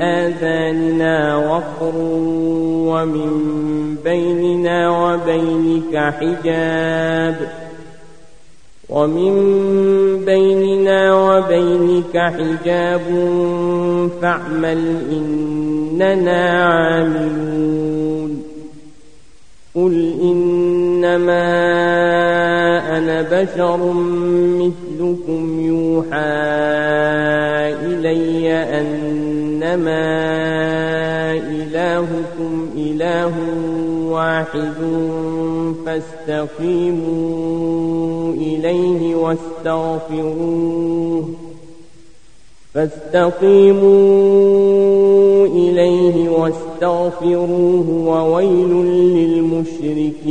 آذاننا وقر ومن بيننا وبينك حجاب ومن بيننا وبينك حجاب فاعمل إننا عاملون قل إنما أنا بشر مثلكم يوحى إلي أنما إلهكم إله واحد فاستقيموا إليه واستغفروه فاستقيموا إليه واستغفروه وويل للمشركين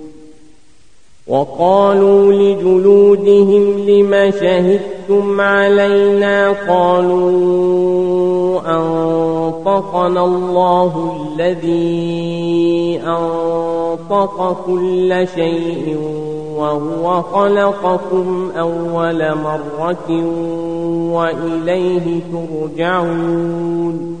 وقالوا لجلودهم لم شهدتم علينا قالوا أنطقنا الله الذي أنطق كل شيء وهو خلقكم أول مرة وإليه ترجعون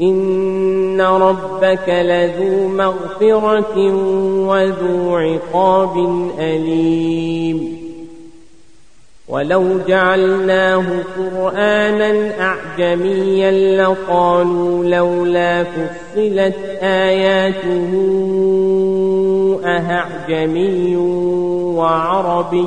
إن ربك لذو مغفرة وذو عقاب أليم ولو جعلناه قرآنا أعجميا لقالوا لولا فصلت آياته أهعجمي وعربي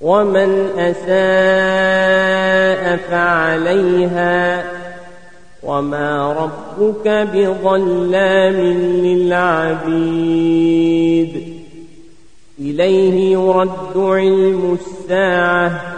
ومن أساء فعليها وما ربك بظلام للعبيد إليه يرد علم الساعة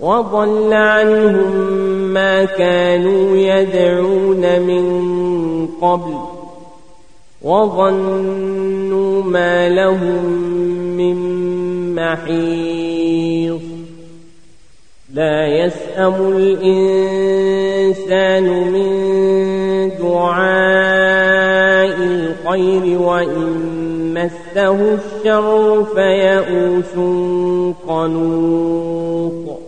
وضل عنهم ما كانوا يدعون من قبل وظنوا ما لهم من محيص. لا يسأم الإنسان من دعاء الخير وإن مسه الشر فيئوس قنوط.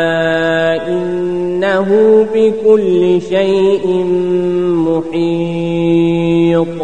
إنه بكل شيء محيط.